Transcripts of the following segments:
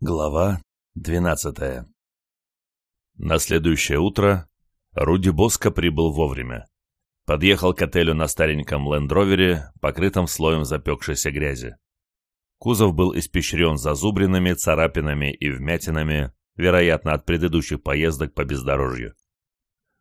Глава 12 На следующее утро Руди Боско прибыл вовремя. Подъехал к отелю на стареньком лендровере, покрытом слоем запекшейся грязи. Кузов был испещрен зазубринами, царапинами и вмятинами, вероятно, от предыдущих поездок по бездорожью.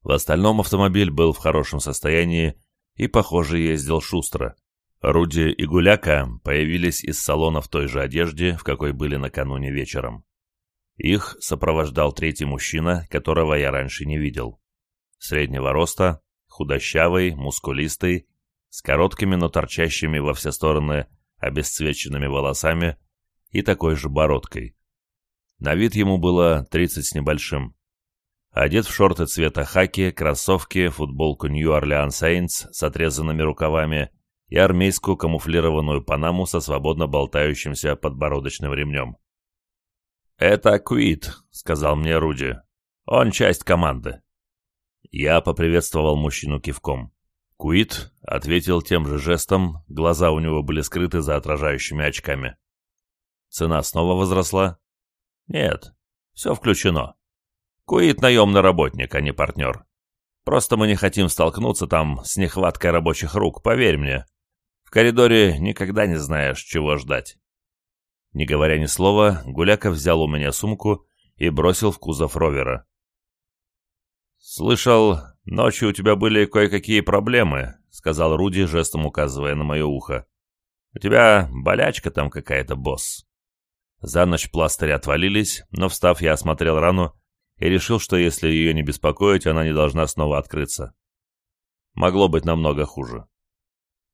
В остальном автомобиль был в хорошем состоянии и, похоже, ездил шустро. Руди и Гуляка появились из салона в той же одежде, в какой были накануне вечером. Их сопровождал третий мужчина, которого я раньше не видел. Среднего роста, худощавый, мускулистый, с короткими, но торчащими во все стороны обесцвеченными волосами и такой же бородкой. На вид ему было 30 с небольшим. Одет в шорты цвета хаки, кроссовки, футболку New Orleans Saints с отрезанными рукавами – и армейскую камуфлированную панаму со свободно болтающимся подбородочным ремнем. «Это Куит», — сказал мне Руди. «Он часть команды». Я поприветствовал мужчину кивком. Куит ответил тем же жестом, глаза у него были скрыты за отражающими очками. Цена снова возросла? Нет, все включено. Куит наемный работник, а не партнер. Просто мы не хотим столкнуться там с нехваткой рабочих рук, поверь мне. В коридоре никогда не знаешь, чего ждать. Не говоря ни слова, Гуляка взял у меня сумку и бросил в кузов ровера. «Слышал, ночью у тебя были кое-какие проблемы», — сказал Руди, жестом указывая на мое ухо. «У тебя болячка там какая-то, босс». За ночь пластыри отвалились, но, встав, я осмотрел рану и решил, что если ее не беспокоить, она не должна снова открыться. Могло быть намного хуже.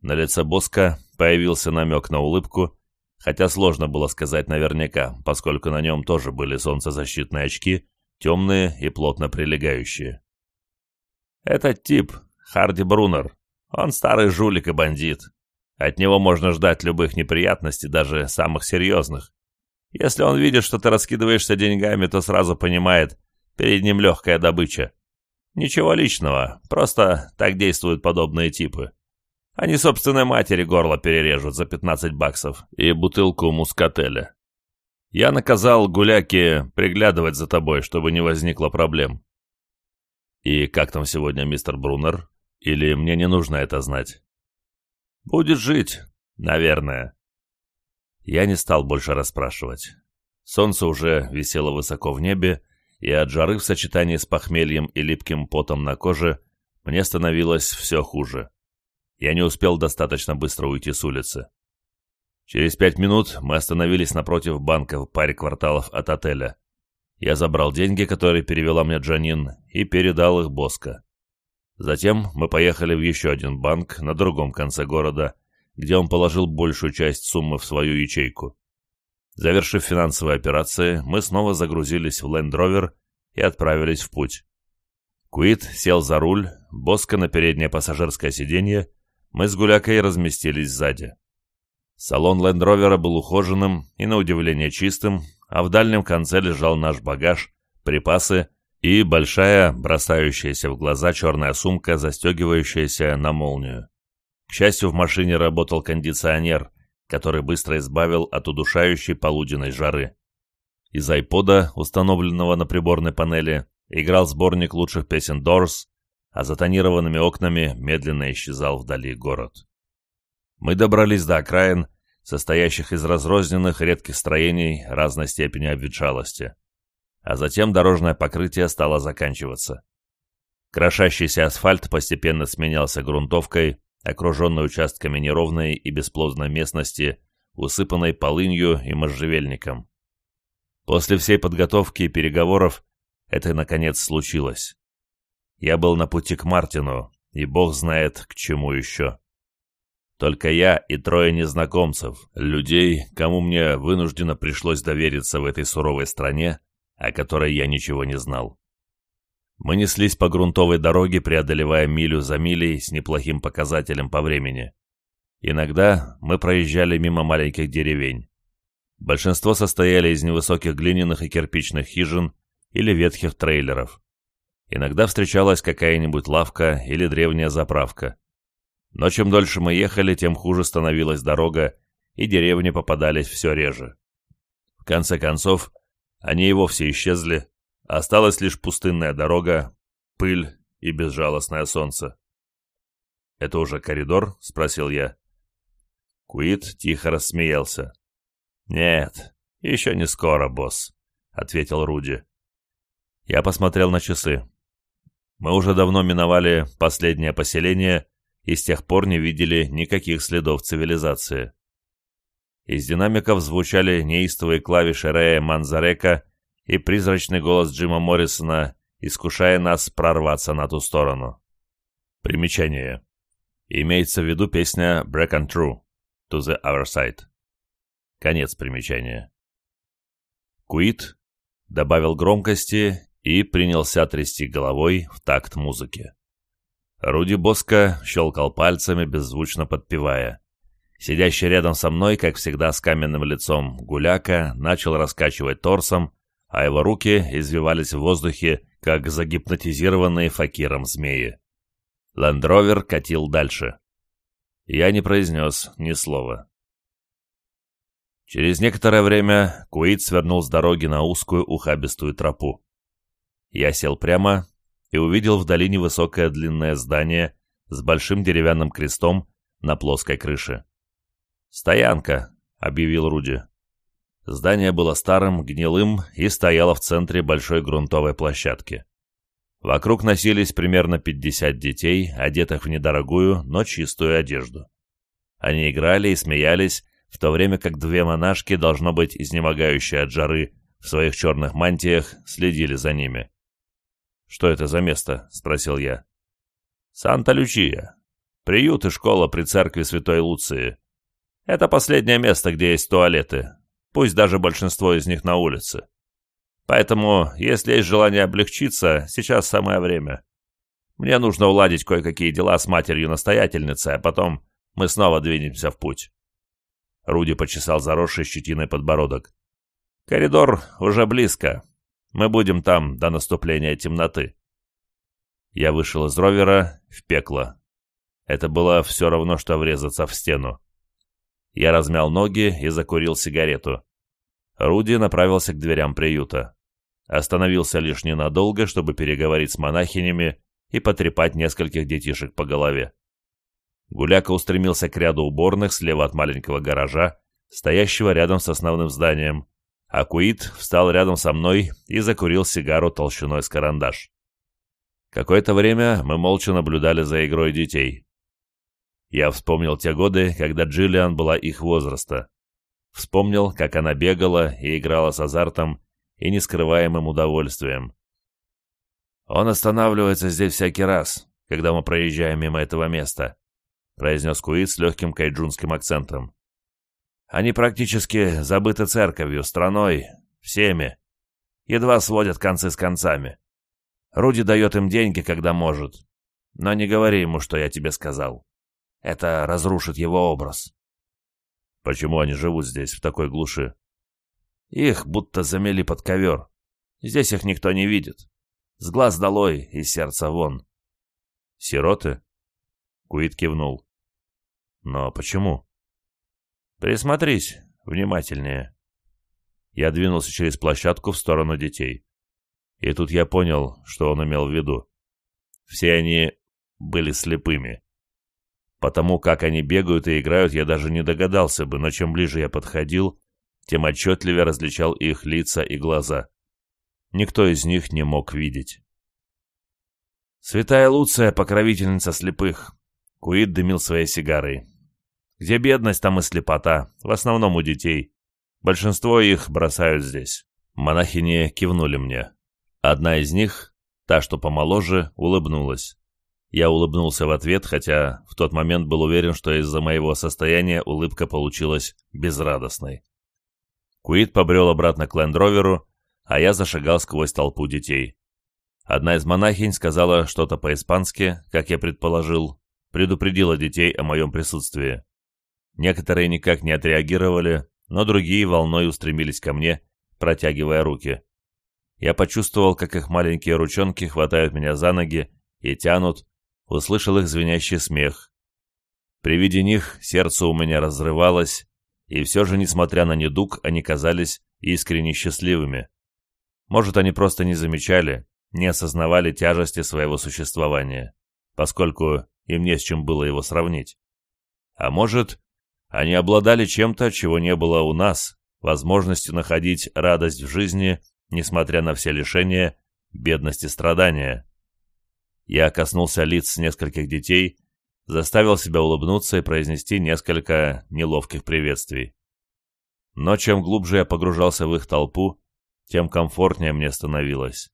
На лице Боска появился намек на улыбку, хотя сложно было сказать наверняка, поскольку на нем тоже были солнцезащитные очки, темные и плотно прилегающие. «Этот тип, Харди Брунер, он старый жулик и бандит. От него можно ждать любых неприятностей, даже самых серьезных. Если он видит, что ты раскидываешься деньгами, то сразу понимает, перед ним легкая добыча. Ничего личного, просто так действуют подобные типы. Они собственной матери горло перережут за 15 баксов и бутылку мускателя. Я наказал Гуляке приглядывать за тобой, чтобы не возникло проблем. И как там сегодня мистер Брунер? Или мне не нужно это знать? Будет жить, наверное. Я не стал больше расспрашивать. Солнце уже висело высоко в небе, и от жары в сочетании с похмельем и липким потом на коже мне становилось все хуже. Я не успел достаточно быстро уйти с улицы. Через пять минут мы остановились напротив банка в паре кварталов от отеля. Я забрал деньги, которые перевела мне Джанин, и передал их Боско. Затем мы поехали в еще один банк на другом конце города, где он положил большую часть суммы в свою ячейку. Завершив финансовые операции, мы снова загрузились в Land Rover и отправились в путь. Куит сел за руль, Боско на переднее пассажирское сиденье – мы с Гулякой разместились сзади. Салон Лендровера был ухоженным и, на удивление, чистым, а в дальнем конце лежал наш багаж, припасы и большая, бросающаяся в глаза черная сумка, застегивающаяся на молнию. К счастью, в машине работал кондиционер, который быстро избавил от удушающей полуденной жары. Из айпода, установленного на приборной панели, играл сборник лучших песен Doors, а затонированными окнами медленно исчезал вдали город. Мы добрались до окраин, состоящих из разрозненных редких строений разной степени обветшалости, а затем дорожное покрытие стало заканчиваться. Крошащийся асфальт постепенно сменялся грунтовкой, окруженной участками неровной и бесплодной местности, усыпанной полынью и можжевельником. После всей подготовки и переговоров это, наконец, случилось. Я был на пути к Мартину, и бог знает, к чему еще. Только я и трое незнакомцев, людей, кому мне вынужденно пришлось довериться в этой суровой стране, о которой я ничего не знал. Мы неслись по грунтовой дороге, преодолевая милю за милей с неплохим показателем по времени. Иногда мы проезжали мимо маленьких деревень. Большинство состояли из невысоких глиняных и кирпичных хижин или ветхих трейлеров. Иногда встречалась какая-нибудь лавка или древняя заправка. Но чем дольше мы ехали, тем хуже становилась дорога, и деревни попадались все реже. В конце концов, они и вовсе исчезли, а осталась лишь пустынная дорога, пыль и безжалостное солнце. «Это уже коридор?» — спросил я. Куит тихо рассмеялся. «Нет, еще не скоро, босс», — ответил Руди. Я посмотрел на часы. Мы уже давно миновали последнее поселение и с тех пор не видели никаких следов цивилизации. Из динамиков звучали неистовые клавиши Рея Манзарека и призрачный голос Джима Моррисона, искушая нас прорваться на ту сторону. Примечание. Имеется в виду песня «Break and True» «To the Other Side». Конец примечания. Куит добавил громкости и принялся трясти головой в такт музыке. Руди Боско щелкал пальцами, беззвучно подпевая. Сидящий рядом со мной, как всегда с каменным лицом, гуляка начал раскачивать торсом, а его руки извивались в воздухе, как загипнотизированные факиром змеи. Ландровер катил дальше. Я не произнес ни слова. Через некоторое время Куит свернул с дороги на узкую ухабистую тропу. Я сел прямо и увидел в долине высокое длинное здание с большим деревянным крестом на плоской крыше. «Стоянка», — объявил Руди. Здание было старым, гнилым и стояло в центре большой грунтовой площадки. Вокруг носились примерно 50 детей, одетых в недорогую, но чистую одежду. Они играли и смеялись, в то время как две монашки, должно быть, изнемогающие от жары, в своих черных мантиях следили за ними. «Что это за место?» — спросил я. «Санта-Лючия. Приют и школа при церкви Святой Луции. Это последнее место, где есть туалеты, пусть даже большинство из них на улице. Поэтому, если есть желание облегчиться, сейчас самое время. Мне нужно уладить кое-какие дела с матерью-настоятельницей, а потом мы снова двинемся в путь». Руди почесал заросший щетиной подбородок. «Коридор уже близко. Мы будем там до наступления темноты». Я вышел из ровера в пекло. Это было все равно, что врезаться в стену. Я размял ноги и закурил сигарету. Руди направился к дверям приюта. Остановился лишь ненадолго, чтобы переговорить с монахинями и потрепать нескольких детишек по голове. Гуляка устремился к ряду уборных слева от маленького гаража, стоящего рядом с основным зданием, а встал рядом со мной и закурил сигару толщиной с карандаш. Какое-то время мы молча наблюдали за игрой детей. Я вспомнил те годы, когда Джиллиан была их возраста. Вспомнил, как она бегала и играла с азартом и нескрываемым удовольствием. «Он останавливается здесь всякий раз, когда мы проезжаем мимо этого места», произнес Куит с легким кайджунским акцентом. Они практически забыты церковью, страной, всеми. Едва сводят концы с концами. Руди дает им деньги, когда может. Но не говори ему, что я тебе сказал. Это разрушит его образ. Почему они живут здесь, в такой глуши? Их будто замели под ковер. Здесь их никто не видит. С глаз долой и сердца вон. Сироты? Куит кивнул. Но почему? Присмотрись внимательнее. Я двинулся через площадку в сторону детей. И тут я понял, что он имел в виду. Все они были слепыми. Потому как они бегают и играют, я даже не догадался бы, но чем ближе я подходил, тем отчетливее различал их лица и глаза. Никто из них не мог видеть. «Святая Луция, покровительница слепых!» Куид дымил своей сигарой где бедность, там и слепота, в основном у детей. Большинство их бросают здесь». Монахини кивнули мне. Одна из них, та, что помоложе, улыбнулась. Я улыбнулся в ответ, хотя в тот момент был уверен, что из-за моего состояния улыбка получилась безрадостной. Куит побрел обратно к Лендроверу, а я зашагал сквозь толпу детей. Одна из монахинь сказала что-то по-испански, как я предположил, предупредила детей о моем присутствии. Некоторые никак не отреагировали, но другие волной устремились ко мне, протягивая руки. Я почувствовал, как их маленькие ручонки хватают меня за ноги и тянут, услышал их звенящий смех. При виде них сердце у меня разрывалось, и все же, несмотря на недуг, они казались искренне счастливыми. Может, они просто не замечали, не осознавали тяжести своего существования, поскольку им не с чем было его сравнить. А может, они обладали чем-то, чего не было у нас, возможностью находить радость в жизни, несмотря на все лишения, бедность и страдания. Я коснулся лиц нескольких детей, заставил себя улыбнуться и произнести несколько неловких приветствий. Но чем глубже я погружался в их толпу, тем комфортнее мне становилось.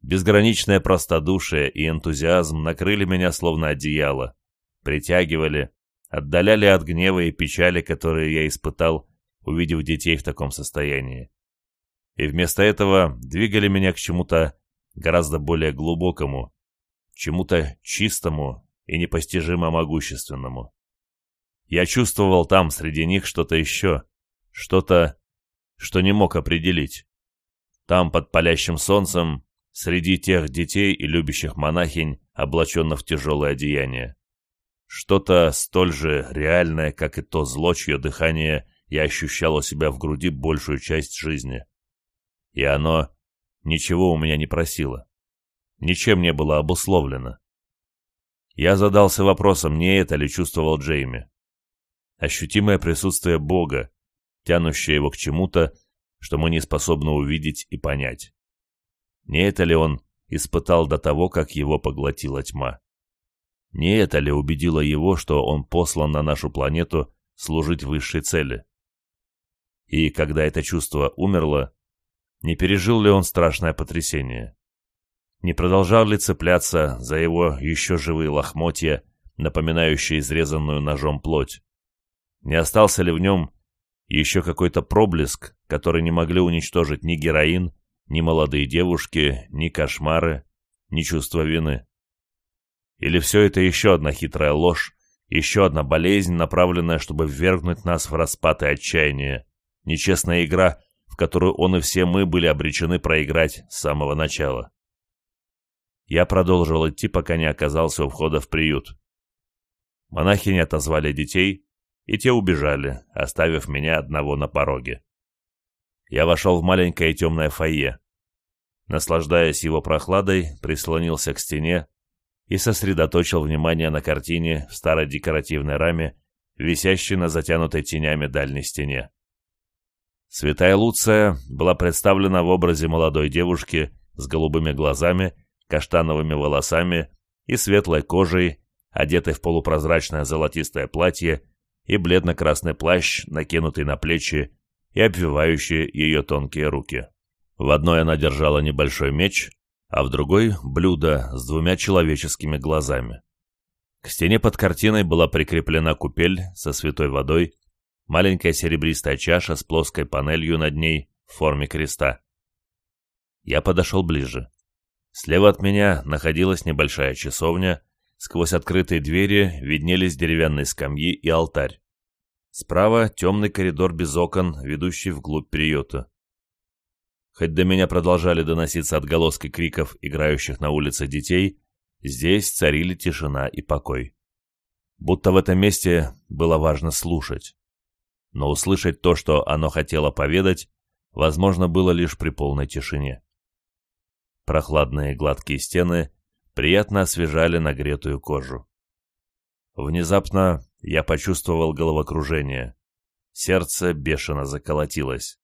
Безграничное простодушие и энтузиазм накрыли меня словно одеяло, притягивали, отдаляли от гнева и печали, которые я испытал, увидев детей в таком состоянии. И вместо этого двигали меня к чему-то гораздо более глубокому, чему-то чистому и непостижимо могущественному. Я чувствовал там среди них что-то еще, что-то, что не мог определить. Там, под палящим солнцем, среди тех детей и любящих монахинь, облаченных в тяжелое одеяние. Что-то столь же реальное, как и то зло, дыхание я ощущал у себя в груди большую часть жизни. И оно ничего у меня не просило. Ничем не было обусловлено. Я задался вопросом, не это ли чувствовал Джейми. Ощутимое присутствие Бога, тянущее его к чему-то, что мы не способны увидеть и понять. Не это ли он испытал до того, как его поглотила тьма? Не это ли убедило его, что он послан на нашу планету служить высшей цели? И когда это чувство умерло, не пережил ли он страшное потрясение? Не продолжал ли цепляться за его еще живые лохмотья, напоминающие изрезанную ножом плоть? Не остался ли в нем еще какой-то проблеск, который не могли уничтожить ни героин, ни молодые девушки, ни кошмары, ни чувство вины? Или все это еще одна хитрая ложь, еще одна болезнь, направленная, чтобы ввергнуть нас в распад и отчаяние, нечестная игра, в которую он и все мы были обречены проиграть с самого начала. Я продолжил идти, пока не оказался у входа в приют. Монахи не отозвали детей, и те убежали, оставив меня одного на пороге. Я вошел в маленькое темное фойе. Наслаждаясь его прохладой, прислонился к стене, и сосредоточил внимание на картине в старой декоративной раме, висящей на затянутой тенями дальней стене. Святая Луция была представлена в образе молодой девушки с голубыми глазами, каштановыми волосами и светлой кожей, одетой в полупрозрачное золотистое платье и бледно-красный плащ, накинутый на плечи и обвивающие ее тонкие руки. В одной она держала небольшой меч, а в другой — блюдо с двумя человеческими глазами. К стене под картиной была прикреплена купель со святой водой, маленькая серебристая чаша с плоской панелью над ней в форме креста. Я подошел ближе. Слева от меня находилась небольшая часовня, сквозь открытые двери виднелись деревянные скамьи и алтарь. Справа темный коридор без окон, ведущий вглубь приюта. Хоть до меня продолжали доноситься отголоски криков, играющих на улице детей, здесь царили тишина и покой. Будто в этом месте было важно слушать. Но услышать то, что оно хотело поведать, возможно было лишь при полной тишине. Прохладные гладкие стены приятно освежали нагретую кожу. Внезапно я почувствовал головокружение. Сердце бешено заколотилось.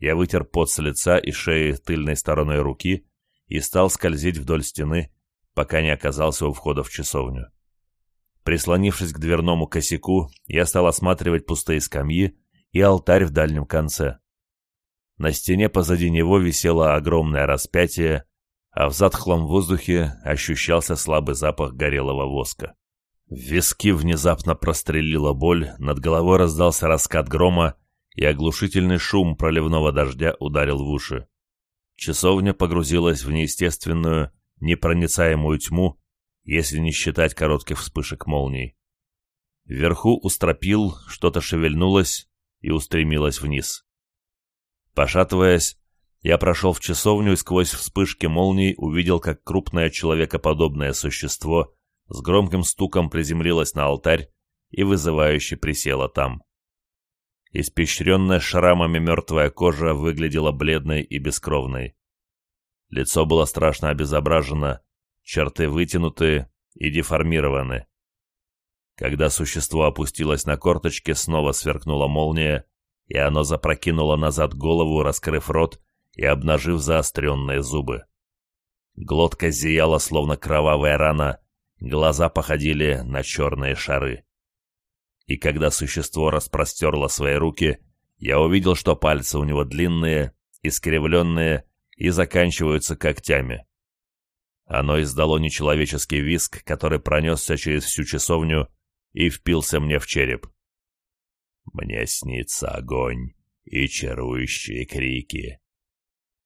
Я вытер пот с лица и шеи тыльной стороной руки и стал скользить вдоль стены, пока не оказался у входа в часовню. Прислонившись к дверному косяку, я стал осматривать пустые скамьи и алтарь в дальнем конце. На стене позади него висело огромное распятие, а в затхлом воздухе ощущался слабый запах горелого воска. В виски внезапно прострелила боль, над головой раздался раскат грома, и оглушительный шум проливного дождя ударил в уши. Часовня погрузилась в неестественную, непроницаемую тьму, если не считать коротких вспышек молний. Вверху у что-то шевельнулось и устремилось вниз. Пошатываясь, я прошел в часовню и сквозь вспышки молний увидел, как крупное человекоподобное существо с громким стуком приземлилось на алтарь и вызывающе присело там. Испещренная шрамами мертвая кожа выглядела бледной и бескровной. Лицо было страшно обезображено, черты вытянуты и деформированы. Когда существо опустилось на корточки, снова сверкнула молния, и оно запрокинуло назад голову, раскрыв рот и обнажив заостренные зубы. Глотка зияла, словно кровавая рана, глаза походили на черные шары и когда существо распростерло свои руки, я увидел, что пальцы у него длинные, искривленные и заканчиваются когтями. Оно издало нечеловеческий виск, который пронесся через всю часовню и впился мне в череп. Мне снится огонь и чарующие крики.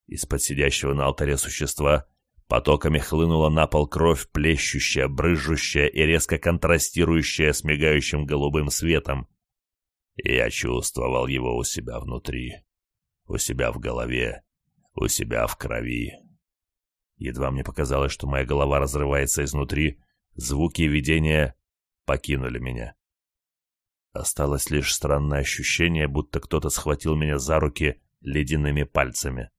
Из-под сидящего на алтаре существа Потоками хлынула на пол кровь, плещущая, брыжущая и резко контрастирующая с мигающим голубым светом. Я чувствовал его у себя внутри, у себя в голове, у себя в крови. Едва мне показалось, что моя голова разрывается изнутри, звуки видения покинули меня. Осталось лишь странное ощущение, будто кто-то схватил меня за руки ледяными пальцами.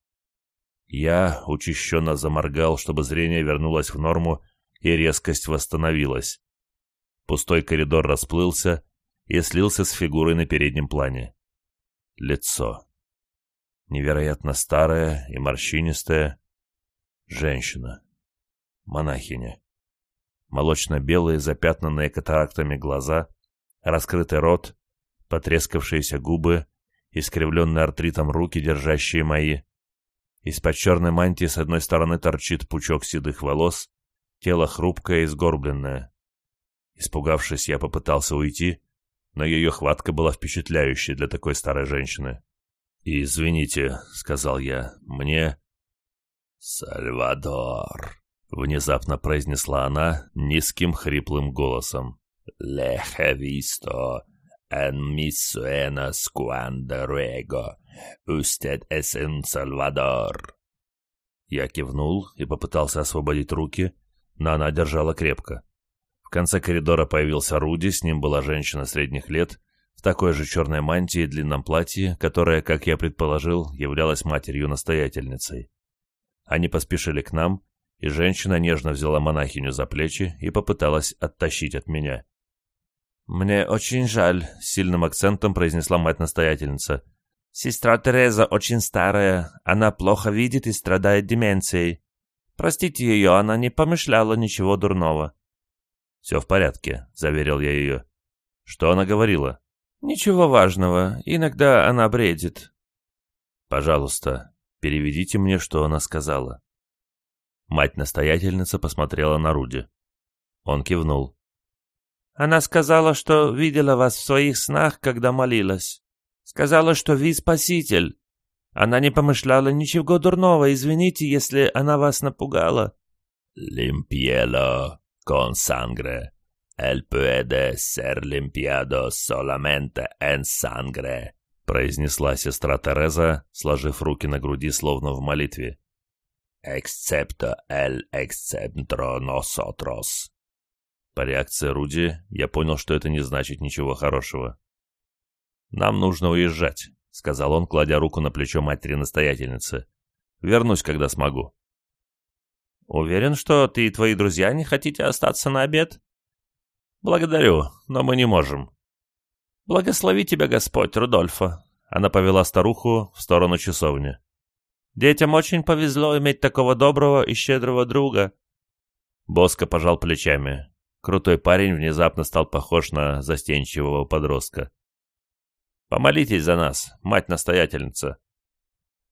Я, учащенно заморгал, чтобы зрение вернулось в норму, и резкость восстановилась. Пустой коридор расплылся и слился с фигурой на переднем плане. Лицо. Невероятно старая и морщинистая Женщина. Монахиня. Молочно-белые, запятнанные катарактами глаза, раскрытый рот, потрескавшиеся губы, искривленные артритом руки, держащие мои — из-под черной мантии с одной стороны торчит пучок седых волос, тело хрупкое и сгорбленное. Испугавшись, я попытался уйти, но ее хватка была впечатляющей для такой старой женщины. «Извините», — сказал я, — «мне...» «Сальвадор», — внезапно произнесла она низким хриплым голосом. «Лехависто, эн мисуэна куандеруэго». Устед Эсен Сальвадор. Я кивнул и попытался освободить руки, но она держала крепко. В конце коридора появился Руди, с ним была женщина средних лет, в такой же черной мантии и длинном платье, которая, как я предположил, являлась матерью-настоятельницей. Они поспешили к нам, и женщина нежно взяла монахиню за плечи и попыталась оттащить от меня. «Мне очень жаль», — сильным акцентом произнесла мать-настоятельница — Сестра Тереза очень старая, она плохо видит и страдает деменцией. Простите ее, она не помышляла ничего дурного». «Все в порядке», — заверил я ее. «Что она говорила?» «Ничего важного. Иногда она бредит». «Пожалуйста, переведите мне, что она сказала». Мать-настоятельница посмотрела на Руди. Он кивнул. «Она сказала, что видела вас в своих снах, когда молилась. Сказала, что вы спаситель. Она не помышляла ничего дурного, извините, если она вас напугала. Limpielo con sangre. «El puede ser limpiado solamente en sangre», — произнесла сестра Тереза, сложив руки на груди, словно в молитве. «Excepto el exceptro nosotros». По реакции Руди я понял, что это не значит ничего хорошего. Нам нужно уезжать», — сказал он, кладя руку на плечо матери-настоятельницы. «Вернусь, когда смогу». «Уверен, что ты и твои друзья не хотите остаться на обед?» «Благодарю, но мы не можем». «Благослови тебя Господь, Рудольфа», — она повела старуху в сторону часовни. «Детям очень повезло иметь такого доброго и щедрого друга». Боско пожал плечами. Крутой парень внезапно стал похож на застенчивого подростка. Помолитесь за нас, мать-настоятельница.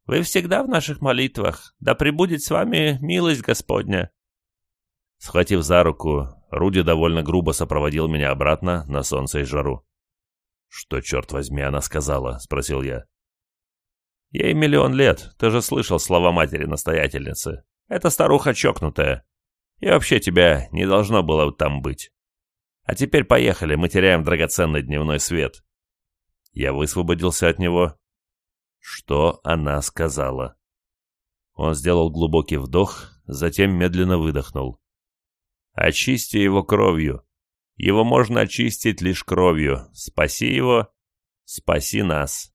Вы всегда в наших молитвах, да пребудет с вами милость Господня». Схватив за руку, Руди довольно грубо сопроводил меня обратно на солнце и жару. «Что, черт возьми, она сказала?» — спросил я. «Ей миллион лет, ты же слышал слова матери-настоятельницы. Это старуха чокнутая. И вообще тебя не должно было там быть. А теперь поехали, мы теряем драгоценный дневной свет». Я высвободился от него. Что она сказала? Он сделал глубокий вдох, затем медленно выдохнул. «Очисти его кровью. Его можно очистить лишь кровью. Спаси его, спаси нас».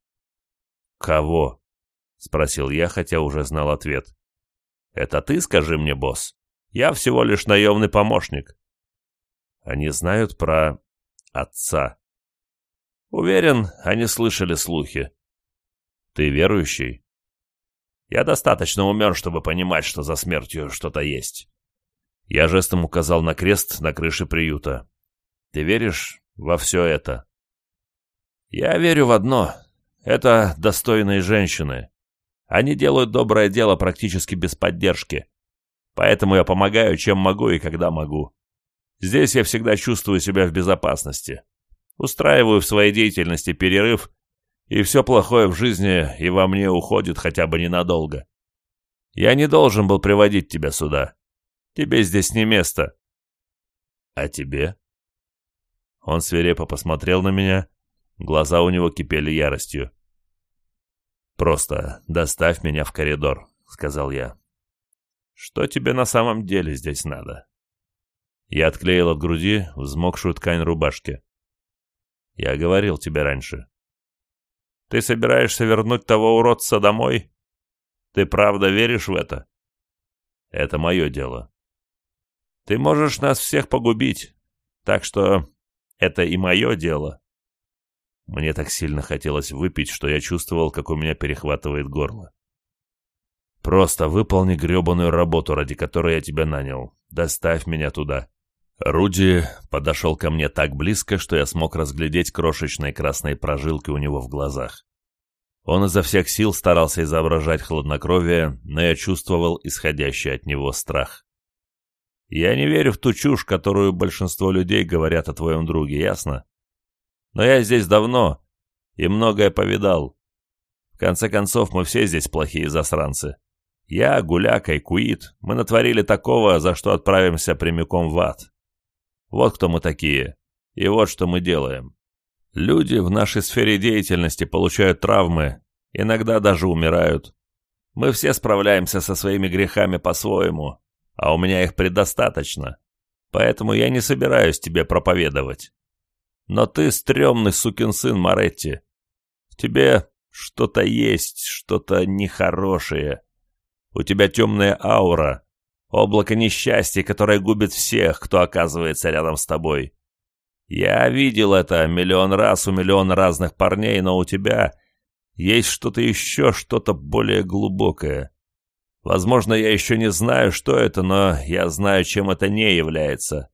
«Кого?» — спросил я, хотя уже знал ответ. «Это ты, скажи мне, босс. Я всего лишь наемный помощник». «Они знают про отца», Уверен, они слышали слухи. Ты верующий? Я достаточно умен, чтобы понимать, что за смертью что-то есть. Я жестом указал на крест на крыше приюта. Ты веришь во все это? Я верю в одно. Это достойные женщины. Они делают доброе дело практически без поддержки. Поэтому я помогаю, чем могу и когда могу. Здесь я всегда чувствую себя в безопасности устраиваю в своей деятельности перерыв, и все плохое в жизни и во мне уходит хотя бы ненадолго. Я не должен был приводить тебя сюда. Тебе здесь не место. А тебе? Он свирепо посмотрел на меня. Глаза у него кипели яростью. «Просто доставь меня в коридор», — сказал я. «Что тебе на самом деле здесь надо?» Я отклеил от груди взмокшую ткань рубашки. Я говорил тебе раньше. Ты собираешься вернуть того уродца домой? Ты правда веришь в это? Это мое дело. Ты можешь нас всех погубить, так что это и мое дело. Мне так сильно хотелось выпить, что я чувствовал, как у меня перехватывает горло. Просто выполни гребаную работу, ради которой я тебя нанял. Доставь меня туда. Руди подошел ко мне так близко, что я смог разглядеть крошечные красные прожилки у него в глазах. Он изо всех сил старался изображать хладнокровие, но я чувствовал исходящий от него страх. Я не верю в ту чушь, которую большинство людей говорят о твоем друге, ясно? Но я здесь давно и многое повидал. В конце концов, мы все здесь плохие засранцы. Я, Гуляк, и Айкуит, мы натворили такого, за что отправимся прямиком в ад. Вот кто мы такие. И вот что мы делаем. Люди в нашей сфере деятельности получают травмы, иногда даже умирают. Мы все справляемся со своими грехами по-своему, а у меня их предостаточно. Поэтому я не собираюсь тебе проповедовать. Но ты стрёмный сукин сын, Маретти. В тебе что-то есть, что-то нехорошее. У тебя темная аура, Облако несчастья, которое губит всех, кто оказывается рядом с тобой. Я видел это миллион раз у миллиона разных парней, но у тебя есть что-то еще, что-то более глубокое. Возможно, я еще не знаю, что это, но я знаю, чем это не является.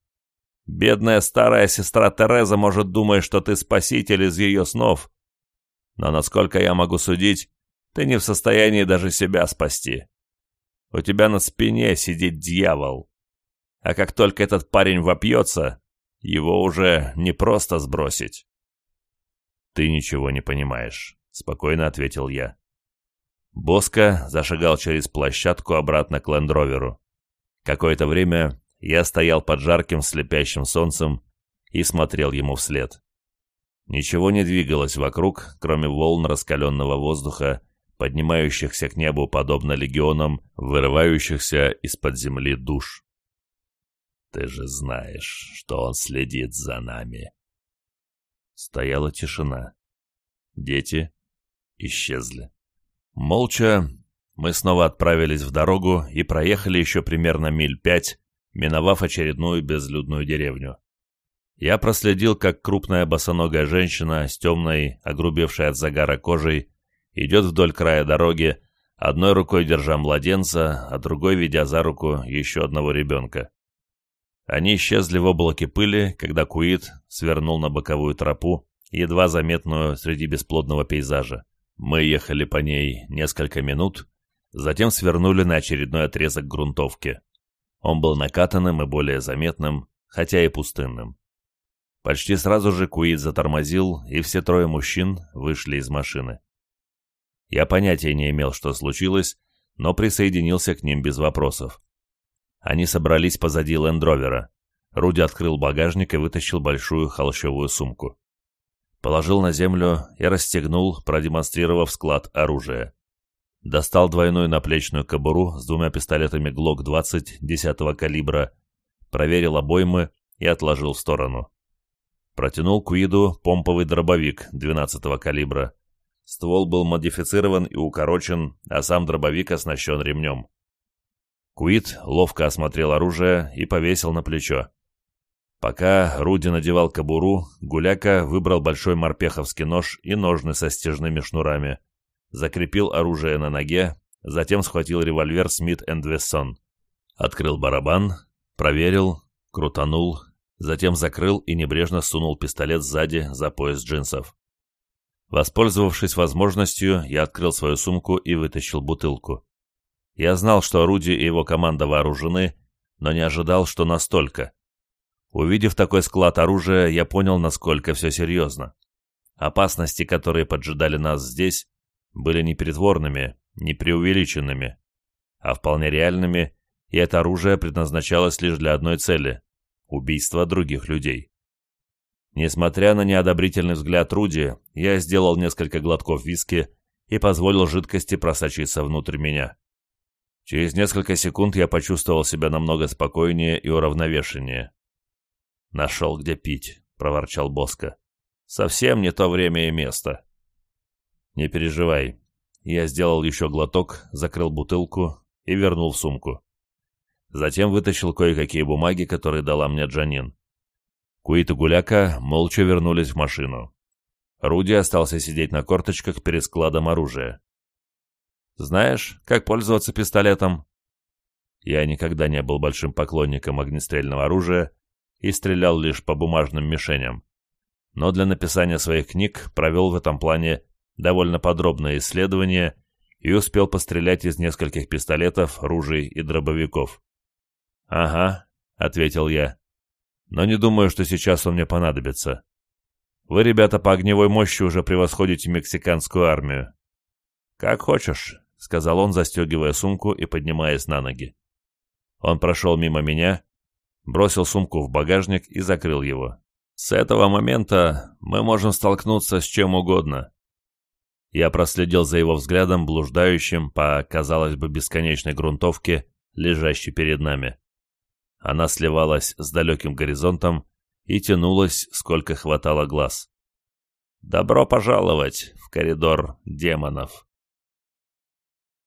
Бедная старая сестра Тереза может думать, что ты спаситель из ее снов. Но, насколько я могу судить, ты не в состоянии даже себя спасти. У тебя на спине сидит дьявол. А как только этот парень вопьется, его уже не просто сбросить. «Ты ничего не понимаешь», — спокойно ответил я. Боско зашагал через площадку обратно к лендроверу. Какое-то время я стоял под жарким слепящим солнцем и смотрел ему вслед. Ничего не двигалось вокруг, кроме волн раскаленного воздуха поднимающихся к небу подобно легионам, вырывающихся из-под земли душ. «Ты же знаешь, что он следит за нами!» Стояла тишина. Дети исчезли. Молча мы снова отправились в дорогу и проехали еще примерно миль пять, миновав очередную безлюдную деревню. Я проследил, как крупная босоногая женщина с темной, огрубевшей от загара кожей, идет вдоль края дороги, одной рукой держа младенца, а другой ведя за руку еще одного ребенка. Они исчезли в облаке пыли, когда Куит свернул на боковую тропу, едва заметную среди бесплодного пейзажа. Мы ехали по ней несколько минут, затем свернули на очередной отрезок грунтовки. Он был накатанным и более заметным, хотя и пустынным. Почти сразу же Куит затормозил, и все трое мужчин вышли из машины. Я понятия не имел, что случилось, но присоединился к ним без вопросов. Они собрались позади лендровера. Руди открыл багажник и вытащил большую холщовую сумку. Положил на землю и расстегнул, продемонстрировав склад оружия. Достал двойную наплечную кобуру с двумя пистолетами ГЛОК-20 10 калибра, проверил обоймы и отложил в сторону. Протянул Куиду помповый дробовик 12 калибра. Ствол был модифицирован и укорочен, а сам дробовик оснащен ремнем. Куит ловко осмотрел оружие и повесил на плечо. Пока Руди надевал кобуру, Гуляка выбрал большой морпеховский нож и ножны со стяжными шнурами, закрепил оружие на ноге, затем схватил револьвер Смит энд Вессон. Открыл барабан, проверил, крутанул, затем закрыл и небрежно сунул пистолет сзади за пояс джинсов. Воспользовавшись возможностью, я открыл свою сумку и вытащил бутылку. Я знал, что Руди и его команда вооружены, но не ожидал, что настолько. Увидев такой склад оружия, я понял, насколько все серьезно. Опасности, которые поджидали нас здесь, были не притворными, не преувеличенными, а вполне реальными, и это оружие предназначалось лишь для одной цели – убийства других людей. Несмотря на неодобрительный взгляд Руди, я сделал несколько глотков виски и позволил жидкости просочиться внутрь меня. Через несколько секунд я почувствовал себя намного спокойнее и уравновешеннее. «Нашел, где пить», — проворчал Боско. «Совсем не то время и место». «Не переживай». Я сделал еще глоток, закрыл бутылку и вернул в сумку. Затем вытащил кое-какие бумаги, которые дала мне Джанин. Куит и Гуляка молча вернулись в машину. Руди остался сидеть на корточках перед складом оружия. «Знаешь, как пользоваться пистолетом?» Я никогда не был большим поклонником огнестрельного оружия и стрелял лишь по бумажным мишеням. Но для написания своих книг провел в этом плане довольно подробное исследование и успел пострелять из нескольких пистолетов, ружей и дробовиков. «Ага», — ответил я но не думаю, что сейчас он мне понадобится. Вы, ребята, по огневой мощи уже превосходите мексиканскую армию». «Как хочешь», — сказал он, застегивая сумку и поднимаясь на ноги. Он прошел мимо меня, бросил сумку в багажник и закрыл его. «С этого момента мы можем столкнуться с чем угодно». Я проследил за его взглядом, блуждающим по, казалось бы, бесконечной грунтовке, лежащей перед нами. А Она сливалась с далеким горизонтом и тянулась, сколько хватало глаз. «Добро пожаловать в коридор демонов!»